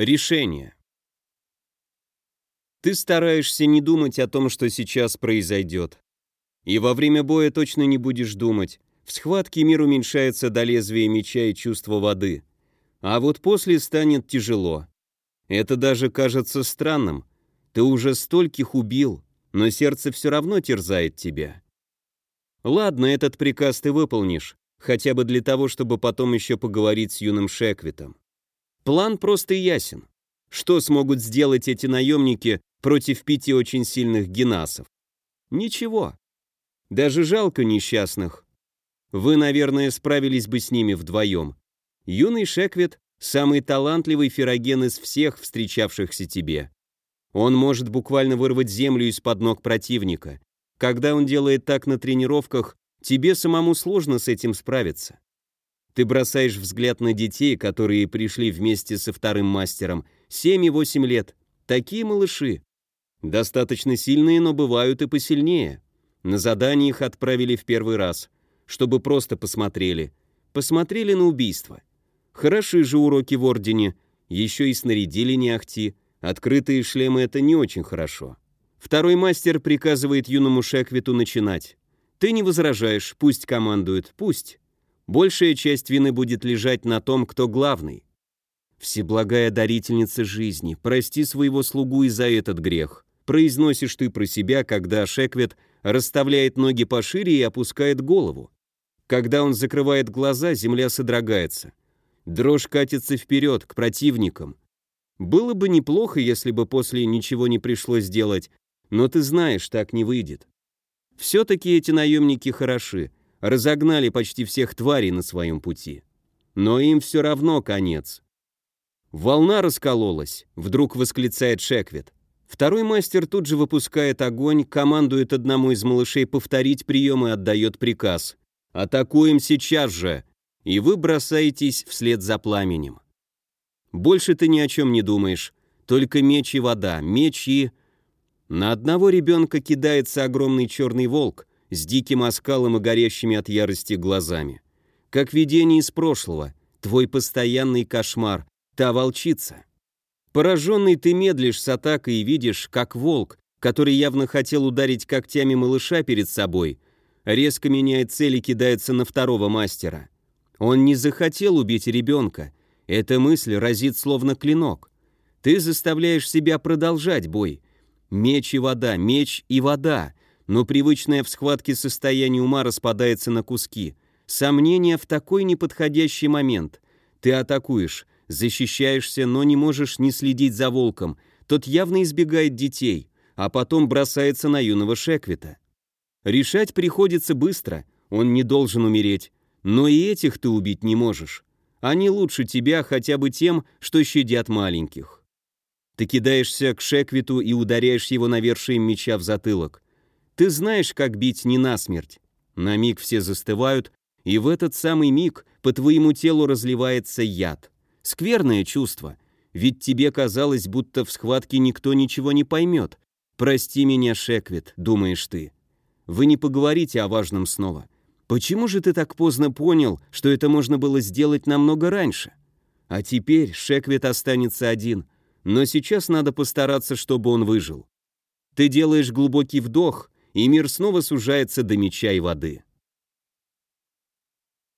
Решение. Ты стараешься не думать о том, что сейчас произойдет. И во время боя точно не будешь думать. В схватке мир уменьшается до лезвия меча и чувства воды. А вот после станет тяжело. Это даже кажется странным. Ты уже стольких убил, но сердце все равно терзает тебя. Ладно, этот приказ ты выполнишь, хотя бы для того, чтобы потом еще поговорить с юным Шеквитом. План просто ясен. Что смогут сделать эти наемники против пяти очень сильных генасов? Ничего. Даже жалко несчастных. Вы, наверное, справились бы с ними вдвоем. Юный Шеквит — самый талантливый фероген из всех встречавшихся тебе. Он может буквально вырвать землю из-под ног противника. Когда он делает так на тренировках, тебе самому сложно с этим справиться. Ты бросаешь взгляд на детей, которые пришли вместе со вторым мастером, 7 и 8 лет. Такие малыши. Достаточно сильные, но бывают и посильнее. На задание их отправили в первый раз, чтобы просто посмотрели. Посмотрели на убийство. Хороши же уроки в Ордене, еще и снарядили не ахти. Открытые шлемы — это не очень хорошо. Второй мастер приказывает юному Шеквиту начинать. Ты не возражаешь, пусть командует, пусть. Большая часть вины будет лежать на том, кто главный. Всеблагая дарительница жизни, прости своего слугу и за этот грех. Произносишь ты про себя, когда Шеквит расставляет ноги пошире и опускает голову. Когда он закрывает глаза, земля содрогается. Дрожь катится вперед, к противникам. Было бы неплохо, если бы после ничего не пришлось делать, но ты знаешь, так не выйдет. Все-таки эти наемники хороши, разогнали почти всех тварей на своем пути. Но им все равно конец. Волна раскололась, вдруг восклицает Шеквит. Второй мастер тут же выпускает огонь, командует одному из малышей повторить прием и отдает приказ. «Атакуем сейчас же!» И вы бросаетесь вслед за пламенем. Больше ты ни о чем не думаешь, только меч и вода, меч и... На одного ребенка кидается огромный черный волк с диким оскалом и горящими от ярости глазами. Как видение из прошлого, твой постоянный кошмар, та волчица. Пораженный ты медлишь с атакой и видишь, как волк, который явно хотел ударить когтями малыша перед собой, резко меняет цель и кидается на второго мастера. Он не захотел убить ребенка. Эта мысль разит словно клинок. Ты заставляешь себя продолжать бой, Меч и вода, меч и вода. Но привычное в схватке состояние ума распадается на куски. Сомнения в такой неподходящий момент. Ты атакуешь, защищаешься, но не можешь не следить за волком. Тот явно избегает детей, а потом бросается на юного Шеквита. Решать приходится быстро, он не должен умереть. Но и этих ты убить не можешь. Они лучше тебя хотя бы тем, что щадят маленьких. Ты кидаешься к Шеквиту и ударяешь его навершием меча в затылок. Ты знаешь, как бить не насмерть. На миг все застывают, и в этот самый миг по твоему телу разливается яд. Скверное чувство, ведь тебе казалось, будто в схватке никто ничего не поймет. «Прости меня, Шеквит», — думаешь ты. Вы не поговорите о важном снова. Почему же ты так поздно понял, что это можно было сделать намного раньше? А теперь Шеквит останется один — но сейчас надо постараться, чтобы он выжил. Ты делаешь глубокий вдох, и мир снова сужается до меча и воды.